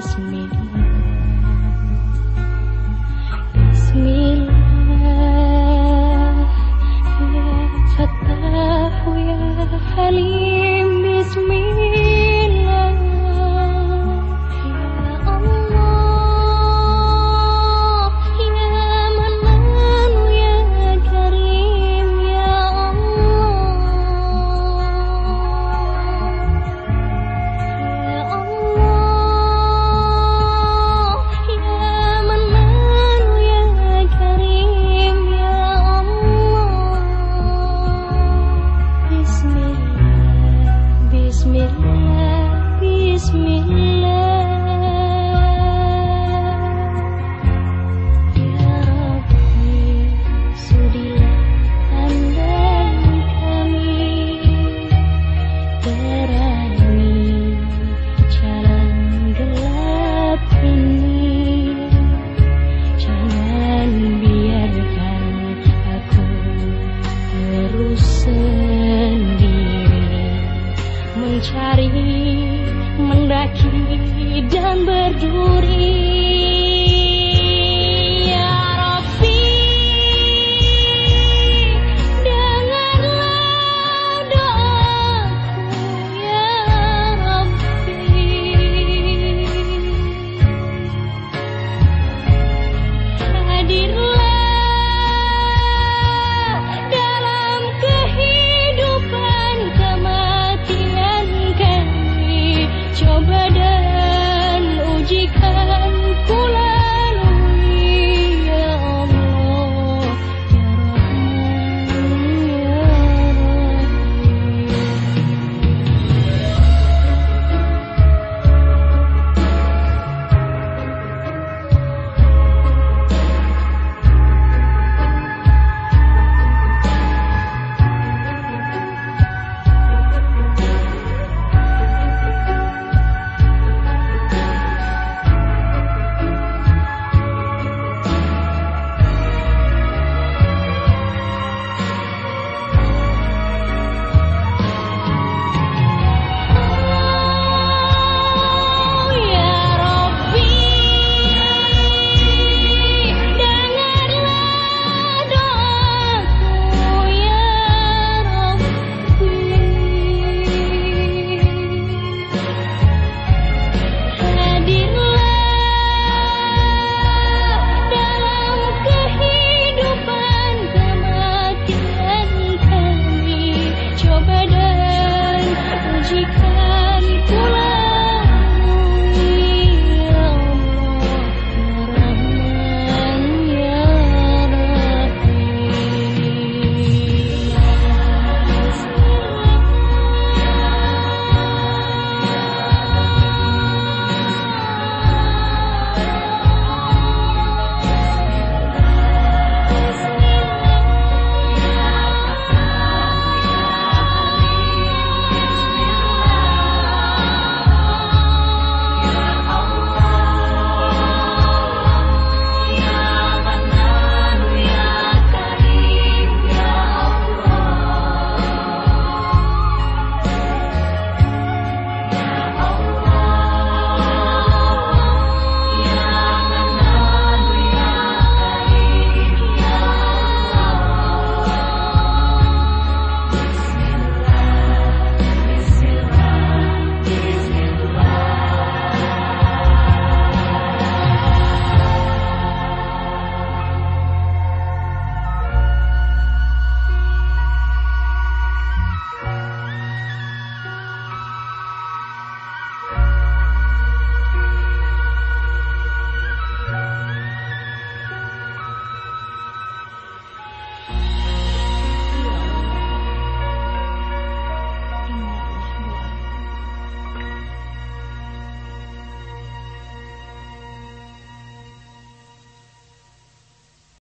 Bismillah, Bismillah, Ya Fattah, Ya Halim. Bismillah, Bismillah Mencari, mendaki dan berduri